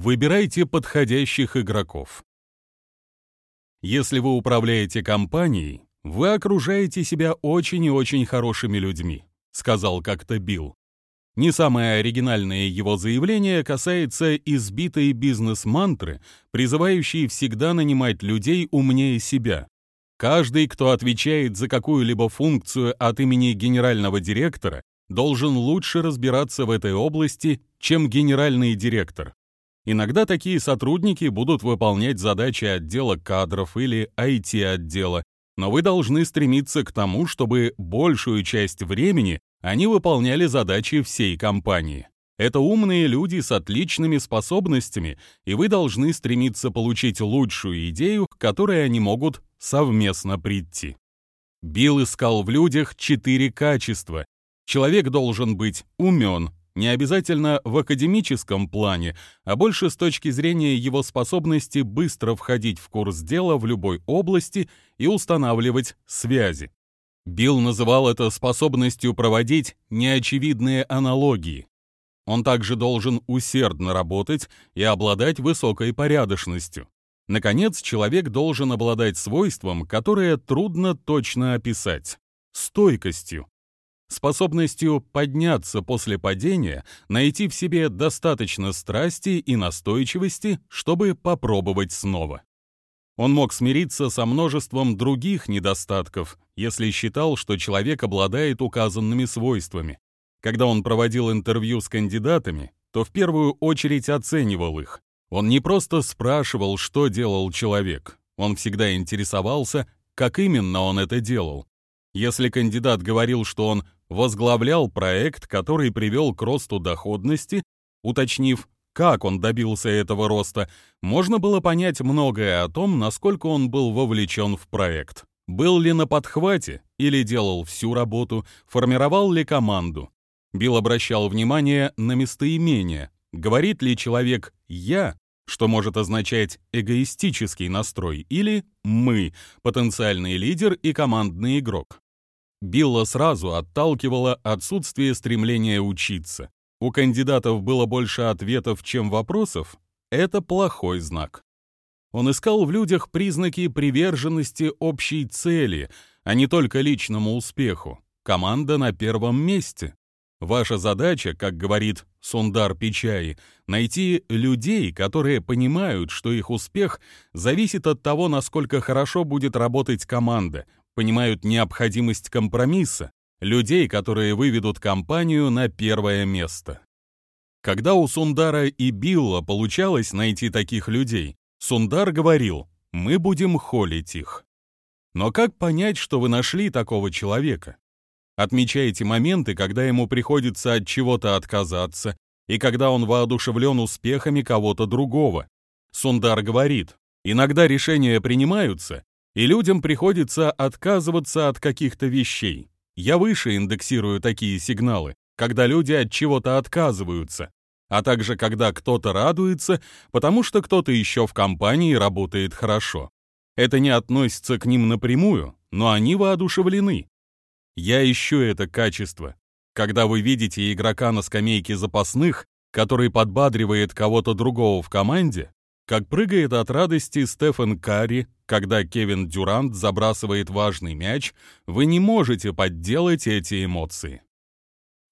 Выбирайте подходящих игроков. Если вы управляете компанией, вы окружаете себя очень и очень хорошими людьми, сказал как-то Билл. Не самое оригинальное его заявление касается избитой бизнес-мантры, призывающей всегда нанимать людей умнее себя. Каждый, кто отвечает за какую-либо функцию от имени генерального директора, должен лучше разбираться в этой области, чем генеральный директор. Иногда такие сотрудники будут выполнять задачи отдела кадров или IT-отдела, но вы должны стремиться к тому, чтобы большую часть времени они выполняли задачи всей компании. Это умные люди с отличными способностями, и вы должны стремиться получить лучшую идею, к которой они могут совместно прийти. Билл искал в людях четыре качества. Человек должен быть умен, не обязательно в академическом плане, а больше с точки зрения его способности быстро входить в курс дела в любой области и устанавливать связи. Билл называл это способностью проводить неочевидные аналогии. Он также должен усердно работать и обладать высокой порядочностью. Наконец, человек должен обладать свойством, которое трудно точно описать — стойкостью способностью подняться после падения, найти в себе достаточно страсти и настойчивости, чтобы попробовать снова. Он мог смириться со множеством других недостатков, если считал, что человек обладает указанными свойствами. Когда он проводил интервью с кандидатами, то в первую очередь оценивал их. Он не просто спрашивал, что делал человек, он всегда интересовался, как именно он это делал. Если кандидат говорил, что он возглавлял проект, который привел к росту доходности, уточнив, как он добился этого роста, можно было понять многое о том, насколько он был вовлечен в проект. Был ли на подхвате или делал всю работу, формировал ли команду. Билл обращал внимание на местоимение. Говорит ли человек «я», что может означать эгоистический настрой, или «мы», потенциальный лидер и командный игрок. Билла сразу отталкивало отсутствие стремления учиться. У кандидатов было больше ответов, чем вопросов. Это плохой знак. Он искал в людях признаки приверженности общей цели, а не только личному успеху. Команда на первом месте. Ваша задача, как говорит Сундар Пичай, найти людей, которые понимают, что их успех зависит от того, насколько хорошо будет работать команда, понимают необходимость компромисса, людей, которые выведут компанию на первое место. Когда у Сундара и Билла получалось найти таких людей, Сундар говорил, мы будем холить их. Но как понять, что вы нашли такого человека? Отмечайте моменты, когда ему приходится от чего-то отказаться, и когда он воодушевлен успехами кого-то другого. Сундар говорит, иногда решения принимаются, и людям приходится отказываться от каких-то вещей. Я выше индексирую такие сигналы, когда люди от чего-то отказываются, а также когда кто-то радуется, потому что кто-то еще в компании работает хорошо. Это не относится к ним напрямую, но они воодушевлены. Я ищу это качество. Когда вы видите игрока на скамейке запасных, который подбадривает кого-то другого в команде, как прыгает от радости Стефан Карри, когда Кевин Дюрант забрасывает важный мяч, вы не можете подделать эти эмоции.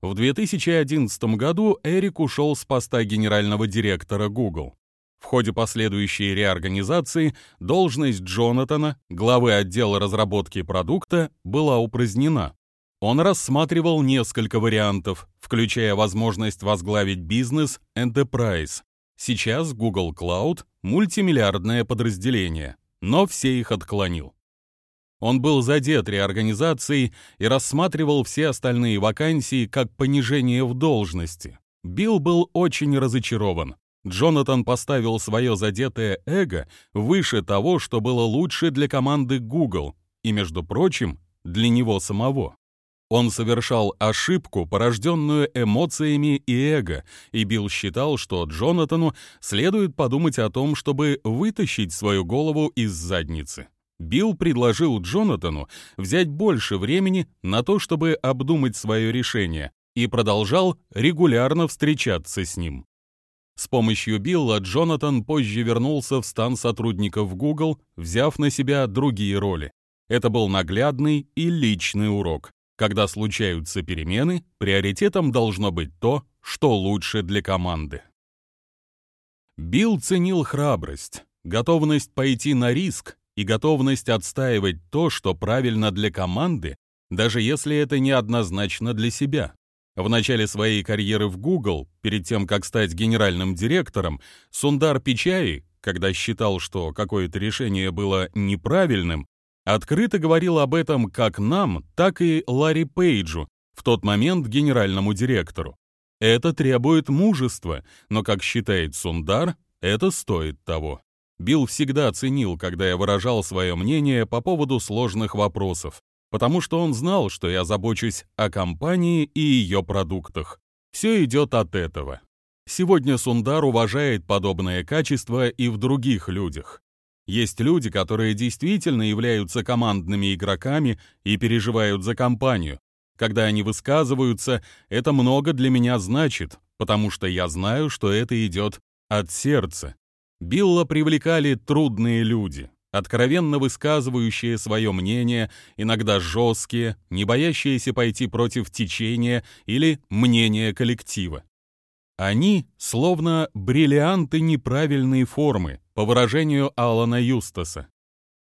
В 2011 году Эрик ушел с поста генерального директора Google. В ходе последующей реорганизации должность Джонатана, главы отдела разработки продукта, была упразднена. Он рассматривал несколько вариантов, включая возможность возглавить бизнес Enterprise, Сейчас Google Cloud — мультимиллиардное подразделение, но все их отклонил. Он был задет реорганизацией и рассматривал все остальные вакансии как понижение в должности. Билл был очень разочарован. Джонатан поставил свое задетое эго выше того, что было лучше для команды Google и, между прочим, для него самого. Он совершал ошибку, порожденную эмоциями и эго, и Билл считал, что Джонатану следует подумать о том, чтобы вытащить свою голову из задницы. Билл предложил Джонатану взять больше времени на то, чтобы обдумать свое решение, и продолжал регулярно встречаться с ним. С помощью Билла Джонатан позже вернулся в стан сотрудников Google, взяв на себя другие роли. Это был наглядный и личный урок. Когда случаются перемены, приоритетом должно быть то, что лучше для команды. Билл ценил храбрость, готовность пойти на риск и готовность отстаивать то, что правильно для команды, даже если это неоднозначно для себя. В начале своей карьеры в Google, перед тем, как стать генеральным директором, Сундар Пичаи, когда считал, что какое-то решение было неправильным, открыто говорил об этом как нам, так и Ларри Пейджу, в тот момент генеральному директору. Это требует мужества, но, как считает Сундар, это стоит того. Билл всегда ценил, когда я выражал свое мнение по поводу сложных вопросов, потому что он знал, что я забочусь о компании и ее продуктах. Все идет от этого. Сегодня Сундар уважает подобное качество и в других людях. Есть люди, которые действительно являются командными игроками и переживают за компанию. Когда они высказываются, это много для меня значит, потому что я знаю, что это идет от сердца. Билла привлекали трудные люди, откровенно высказывающие свое мнение, иногда жесткие, не боящиеся пойти против течения или мнения коллектива. Они словно бриллианты неправильной формы, по выражению Алана Юстаса.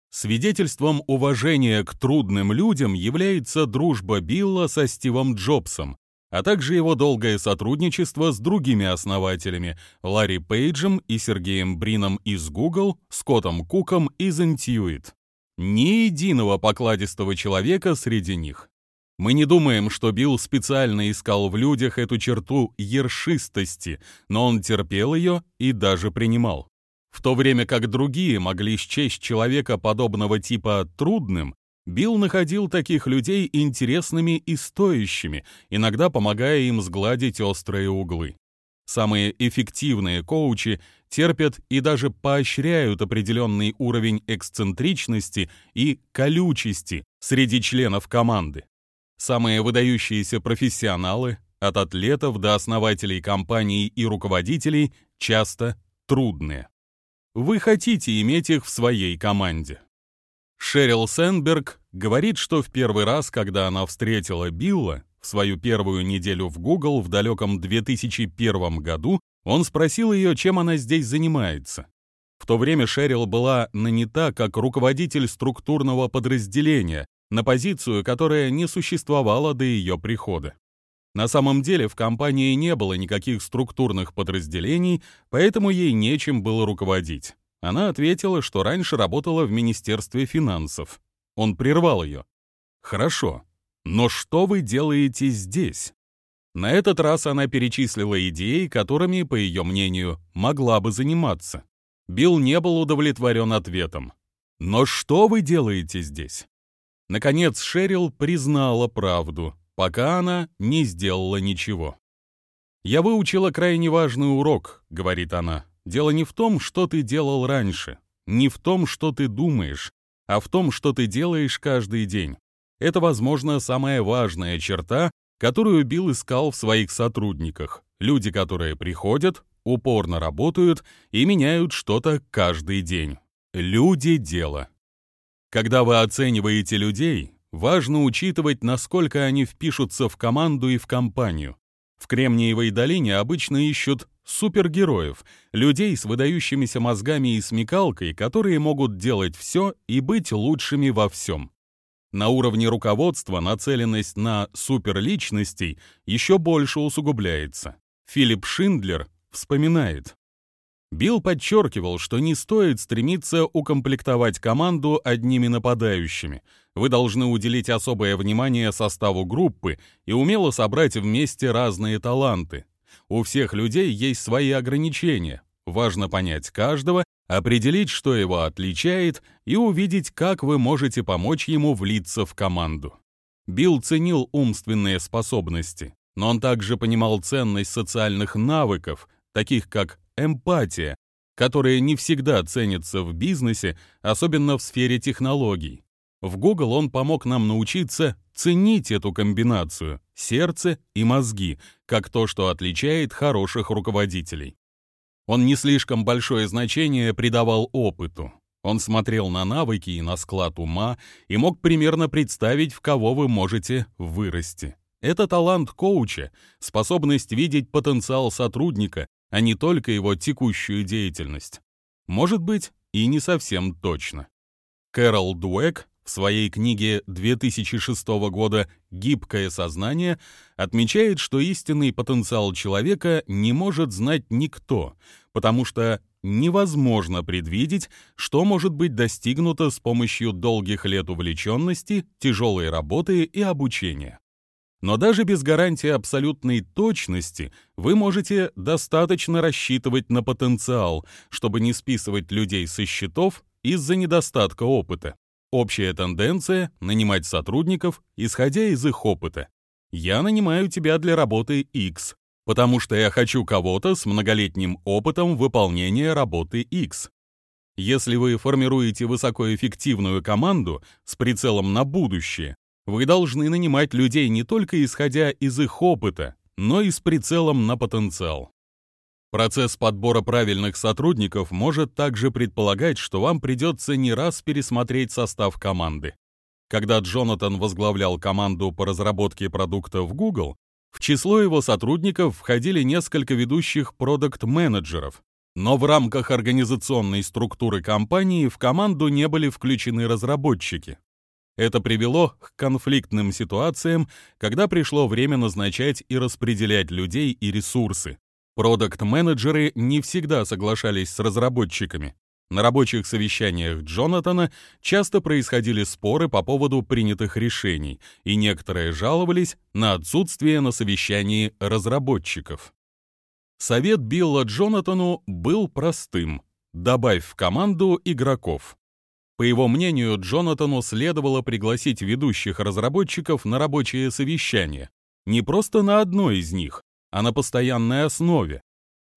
Свидетельством уважения к трудным людям является дружба Билла со Стивом Джобсом, а также его долгое сотрудничество с другими основателями Ларри Пейджем и Сергеем Брином из Google, Скоттом Куком из Intuit. Ни единого покладистого человека среди них. Мы не думаем, что Билл специально искал в людях эту черту ершистости, но он терпел ее и даже принимал. В то время как другие могли счесть человека подобного типа трудным, Билл находил таких людей интересными и стоящими, иногда помогая им сгладить острые углы. Самые эффективные коучи терпят и даже поощряют определенный уровень эксцентричности и колючести среди членов команды. Самые выдающиеся профессионалы, от атлетов до основателей компаний и руководителей, часто трудные. Вы хотите иметь их в своей команде. Шерил Сенберг говорит, что в первый раз, когда она встретила Билла, в свою первую неделю в Google в далеком 2001 году, он спросил ее, чем она здесь занимается. В то время Шерил была нанята как руководитель структурного подразделения, на позицию, которая не существовала до ее прихода. На самом деле в компании не было никаких структурных подразделений, поэтому ей нечем было руководить. Она ответила, что раньше работала в Министерстве финансов. Он прервал ее. «Хорошо, но что вы делаете здесь?» На этот раз она перечислила идеи, которыми, по ее мнению, могла бы заниматься. Билл не был удовлетворен ответом. «Но что вы делаете здесь?» Наконец Шерил признала правду, пока она не сделала ничего. «Я выучила крайне важный урок», — говорит она. Дело не в том, что ты делал раньше, не в том, что ты думаешь, а в том, что ты делаешь каждый день. Это, возможно, самая важная черта, которую Билл искал в своих сотрудниках. Люди, которые приходят, упорно работают и меняют что-то каждый день. Люди – дело. Когда вы оцениваете людей, важно учитывать, насколько они впишутся в команду и в компанию. В Кремниевой долине обычно ищут супергероев, людей с выдающимися мозгами и смекалкой, которые могут делать все и быть лучшими во всем. На уровне руководства нацеленность на суперличностей еще больше усугубляется. Филипп Шиндлер вспоминает. Билл подчеркивал, что не стоит стремиться укомплектовать команду одними нападающими. Вы должны уделить особое внимание составу группы и умело собрать вместе разные таланты. У всех людей есть свои ограничения. Важно понять каждого, определить, что его отличает, и увидеть, как вы можете помочь ему влиться в команду. Билл ценил умственные способности, но он также понимал ценность социальных навыков, таких как эмпатия, которые не всегда ценятся в бизнесе, особенно в сфере технологий. В Google он помог нам научиться ценить эту комбинацию – сердце и мозги, как то, что отличает хороших руководителей. Он не слишком большое значение придавал опыту. Он смотрел на навыки и на склад ума и мог примерно представить, в кого вы можете вырасти. Это талант коуча, способность видеть потенциал сотрудника, а не только его текущую деятельность. Может быть, и не совсем точно. Кэрол Дуэк в своей книге 2006 года «Гибкое сознание» отмечает, что истинный потенциал человека не может знать никто, потому что невозможно предвидеть, что может быть достигнуто с помощью долгих лет увлеченности, тяжелой работы и обучения. Но даже без гарантии абсолютной точности вы можете достаточно рассчитывать на потенциал, чтобы не списывать людей со счетов из-за недостатка опыта. Общая тенденция — нанимать сотрудников, исходя из их опыта. Я нанимаю тебя для работы X, потому что я хочу кого-то с многолетним опытом выполнения работы X. Если вы формируете высокоэффективную команду с прицелом на будущее, вы должны нанимать людей не только исходя из их опыта, но и с прицелом на потенциал. Процесс подбора правильных сотрудников может также предполагать, что вам придется не раз пересмотреть состав команды. Когда Джонатан возглавлял команду по разработке продукта в Google, в число его сотрудников входили несколько ведущих продукт-менеджеров, но в рамках организационной структуры компании в команду не были включены разработчики. Это привело к конфликтным ситуациям, когда пришло время назначать и распределять людей и ресурсы. Продакт-менеджеры не всегда соглашались с разработчиками. На рабочих совещаниях Джонатана часто происходили споры по поводу принятых решений, и некоторые жаловались на отсутствие на совещании разработчиков. Совет Билла Джонатану был простым – добавь в команду игроков. По его мнению, Джонатану следовало пригласить ведущих разработчиков на рабочее совещание. Не просто на одно из них, а на постоянной основе.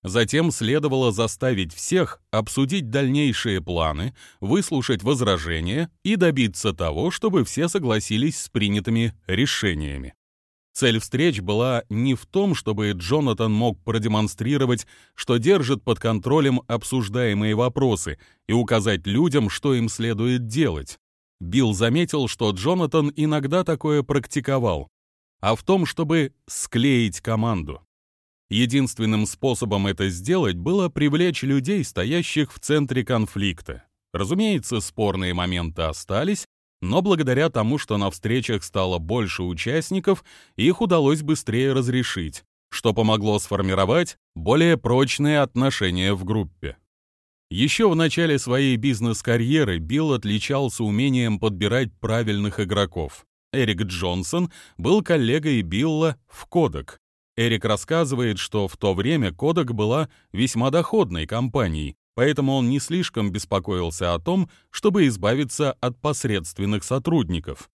Затем следовало заставить всех обсудить дальнейшие планы, выслушать возражения и добиться того, чтобы все согласились с принятыми решениями. Цель встреч была не в том, чтобы Джонатан мог продемонстрировать, что держит под контролем обсуждаемые вопросы и указать людям, что им следует делать. Билл заметил, что Джонатан иногда такое практиковал, а в том, чтобы склеить команду. Единственным способом это сделать было привлечь людей, стоящих в центре конфликта. Разумеется, спорные моменты остались, но благодаря тому, что на встречах стало больше участников, их удалось быстрее разрешить, что помогло сформировать более прочные отношения в группе. Еще в начале своей бизнес-карьеры Билл отличался умением подбирать правильных игроков. Эрик Джонсон был коллегой Билла в Кодек. Эрик рассказывает, что в то время Кодек была весьма доходной компанией, поэтому он не слишком беспокоился о том, чтобы избавиться от посредственных сотрудников.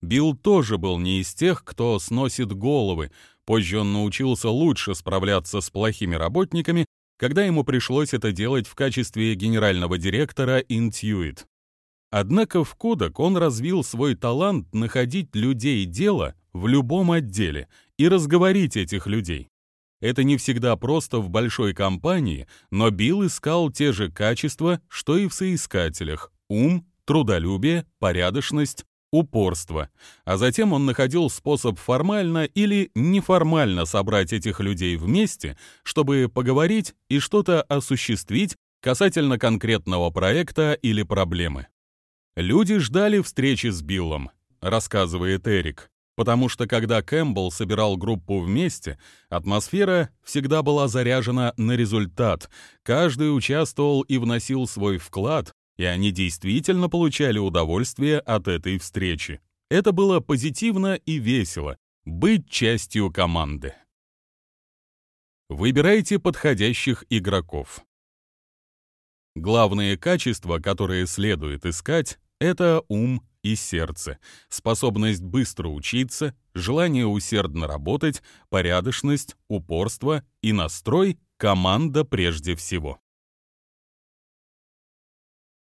Билл тоже был не из тех, кто сносит головы, позже он научился лучше справляться с плохими работниками, когда ему пришлось это делать в качестве генерального директора Intuit. Однако в Кодек он развил свой талант находить людей дела в любом отделе и разговорить этих людей. Это не всегда просто в большой компании, но Билл искал те же качества, что и в соискателях – ум, трудолюбие, порядочность, упорство. А затем он находил способ формально или неформально собрать этих людей вместе, чтобы поговорить и что-то осуществить касательно конкретного проекта или проблемы. Люди ждали встречи с Биллом, рассказывает Эрик потому что когда Кэмпбелл собирал группу вместе, атмосфера всегда была заряжена на результат, каждый участвовал и вносил свой вклад, и они действительно получали удовольствие от этой встречи. Это было позитивно и весело — быть частью команды. Выбирайте подходящих игроков. Главные качества, которые следует искать, это ум и сердце, способность быстро учиться, желание усердно работать, порядочность, упорство и настрой команда прежде всего.